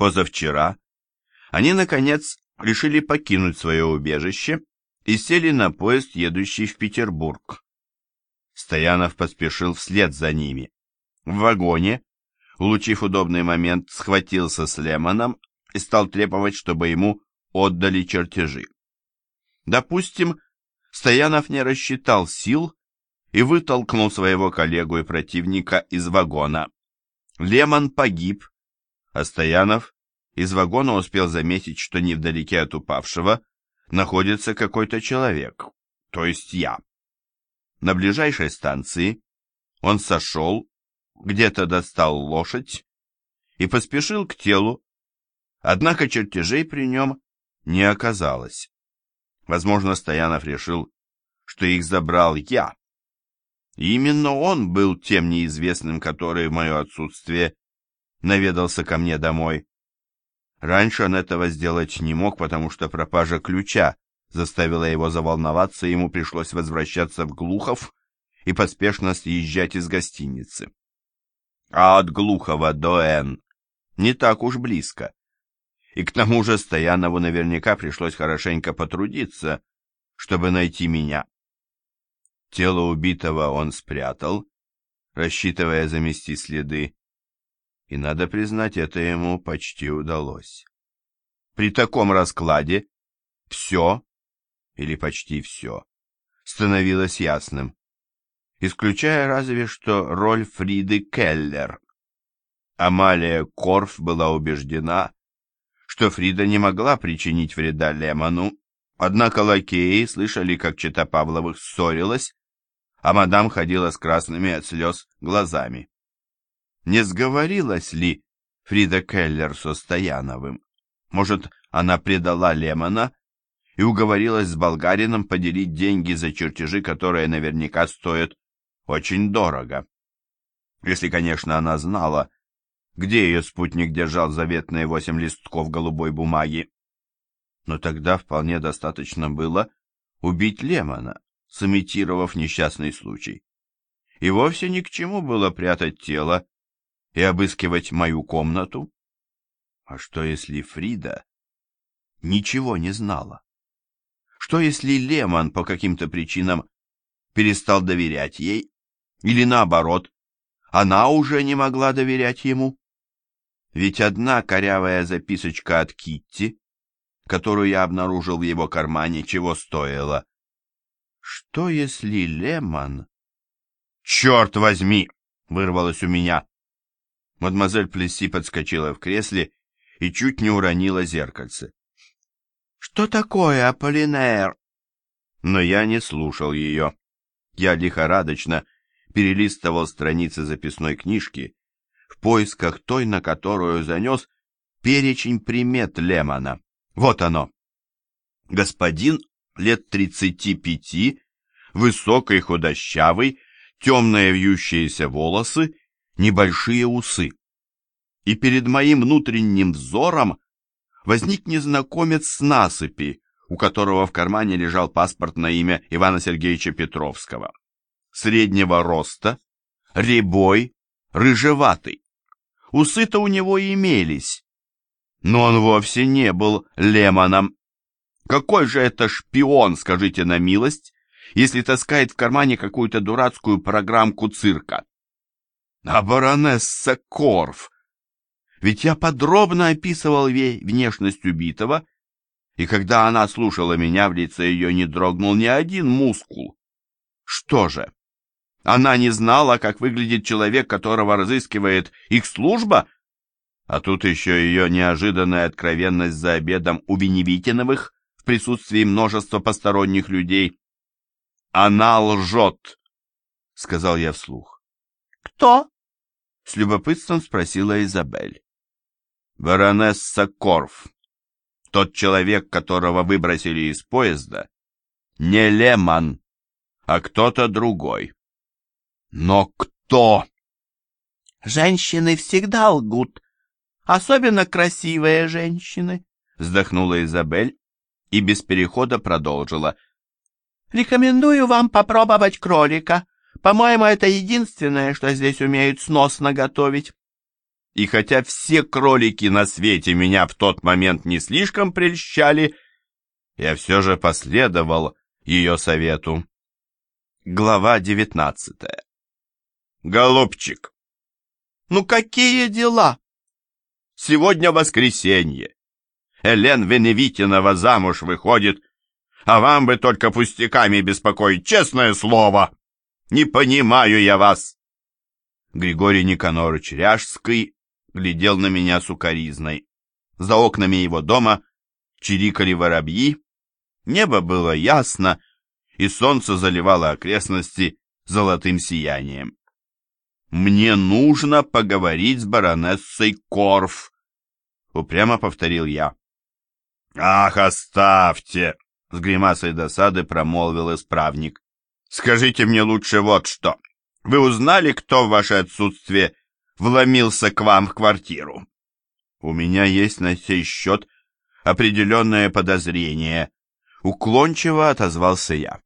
Позавчера они, наконец, решили покинуть свое убежище и сели на поезд, едущий в Петербург. Стоянов поспешил вслед за ними. В вагоне, улучив удобный момент, схватился с Лемоном и стал требовать, чтобы ему отдали чертежи. Допустим, Стоянов не рассчитал сил и вытолкнул своего коллегу и противника из вагона. Лемон погиб, а Стоянов из вагона успел заметить, что невдалеке от упавшего находится какой-то человек, то есть я. На ближайшей станции он сошел, где-то достал лошадь и поспешил к телу, однако чертежей при нем не оказалось. Возможно, Стоянов решил, что их забрал я. И именно он был тем неизвестным, который в мое отсутствие наведался ко мне домой. Раньше он этого сделать не мог, потому что пропажа ключа заставила его заволноваться, и ему пришлось возвращаться в Глухов и поспешно съезжать из гостиницы. А от Глухова до Н не так уж близко. И к тому же Стоянову наверняка пришлось хорошенько потрудиться, чтобы найти меня. Тело убитого он спрятал, рассчитывая замести следы, и, надо признать, это ему почти удалось. При таком раскладе все, или почти все, становилось ясным, исключая разве что роль Фриды Келлер. Амалия Корф была убеждена, что Фрида не могла причинить вреда Лемону, однако лакеи слышали, как чета Павловых ссорилась, а мадам ходила с красными от слез глазами. Не сговорилась ли Фрида Келлер со Стояновым? Может, она предала Лемона и уговорилась с болгарином поделить деньги за чертежи, которые наверняка стоят очень дорого. Если, конечно, она знала, где ее спутник держал заветные восемь листков голубой бумаги. Но тогда вполне достаточно было убить Лемона, сымитировав несчастный случай. И вовсе ни к чему было прятать тело и обыскивать мою комнату? А что, если Фрида ничего не знала? Что, если Лемон по каким-то причинам перестал доверять ей? Или наоборот, она уже не могла доверять ему? Ведь одна корявая записочка от Китти, которую я обнаружил в его кармане, чего стоила. Что, если Лемон... «Черт возьми!» — вырвалось у меня. Мадемуазель Плесси подскочила в кресле и чуть не уронила зеркальце. «Что такое, Аполлинер?» Но я не слушал ее. Я лихорадочно перелистывал страницы записной книжки в поисках той, на которую занес перечень примет Лемона. Вот оно. Господин лет тридцати пяти, высокий, худощавый, темные вьющиеся волосы небольшие усы. И перед моим внутренним взором возник незнакомец с насыпи, у которого в кармане лежал паспорт на имя Ивана Сергеевича Петровского. Среднего роста, рябой, рыжеватый. Усы-то у него имелись, но он вовсе не был лемоном. Какой же это шпион, скажите на милость, если таскает в кармане какую-то дурацкую программку цирка? А баронесса Корф! Ведь я подробно описывал ей внешность убитого, и когда она слушала меня, в лице ее не дрогнул ни один мускул. Что же, она не знала, как выглядит человек, которого разыскивает их служба? А тут еще ее неожиданная откровенность за обедом у Веневитиновых в присутствии множества посторонних людей. «Она лжет», — сказал я вслух. «Кто?» — с любопытством спросила Изабель. «Баронесса Корф. Тот человек, которого выбросили из поезда, не Леман, а кто-то другой». «Но кто?» «Женщины всегда лгут, особенно красивые женщины», — вздохнула Изабель и без перехода продолжила. «Рекомендую вам попробовать кролика. По-моему, это единственное, что здесь умеют сносно готовить. и хотя все кролики на свете меня в тот момент не слишком прельщали, я все же последовал ее совету. Глава девятнадцатая. Голубчик, ну какие дела? Сегодня воскресенье. Элен Веневитинова замуж выходит, а вам бы только пустяками беспокоить, честное слово. Не понимаю я вас. Григорий Никонорович Ряжский глядел на меня сукоризной. За окнами его дома чирикали воробьи, небо было ясно, и солнце заливало окрестности золотым сиянием. «Мне нужно поговорить с баронессой Корф», — упрямо повторил я. «Ах, оставьте!» — с гримасой досады промолвил исправник. «Скажите мне лучше вот что. Вы узнали, кто в ваше отсутствие вломился к вам в квартиру?» «У меня есть на сей счет определенное подозрение», — уклончиво отозвался я.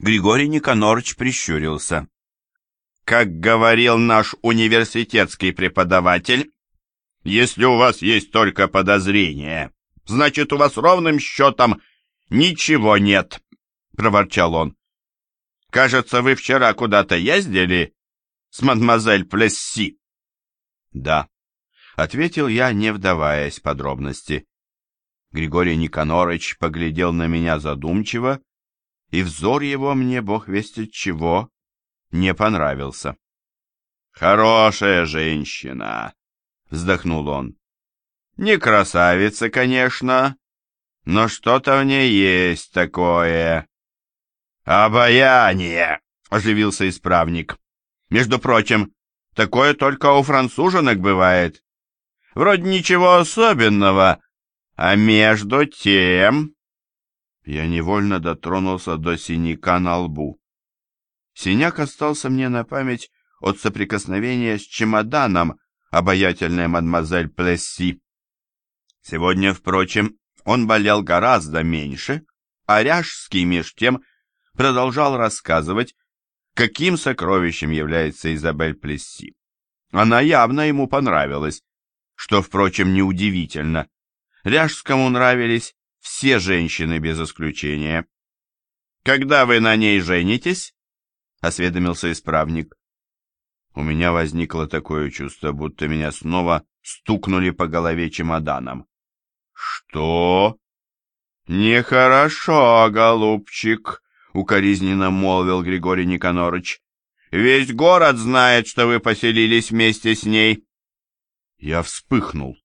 Григорий Никонорович прищурился. «Как говорил наш университетский преподаватель, если у вас есть только подозрение, значит, у вас ровным счетом ничего нет», — проворчал он. «Кажется, вы вчера куда-то ездили с мадемуазель Плесси?» «Да», — ответил я, не вдаваясь в подробности. Григорий Никонорович поглядел на меня задумчиво, и взор его мне, бог весть чего, не понравился. «Хорошая женщина», — вздохнул он. «Не красавица, конечно, но что-то в ней есть такое». «Обаяние!» — оживился исправник. «Между прочим, такое только у француженок бывает. Вроде ничего особенного, а между тем...» Я невольно дотронулся до синяка на лбу. Синяк остался мне на память от соприкосновения с чемоданом обаятельной мадемуазель Плесси. Сегодня, впрочем, он болел гораздо меньше, а Ряжский меж тем продолжал рассказывать, каким сокровищем является Изабель Плесси. Она явно ему понравилась, что, впрочем, неудивительно. Ряжскому нравились все женщины без исключения. «Когда вы на ней женитесь?» — осведомился исправник. У меня возникло такое чувство, будто меня снова стукнули по голове чемоданом. «Что?» «Нехорошо, голубчик», — укоризненно молвил Григорий Никонорыч. «Весь город знает, что вы поселились вместе с ней». Я вспыхнул.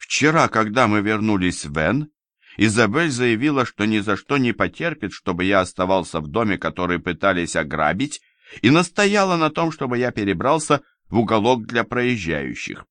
Вчера, когда мы вернулись в Вен, Изабель заявила, что ни за что не потерпит, чтобы я оставался в доме, который пытались ограбить, и настояла на том, чтобы я перебрался в уголок для проезжающих.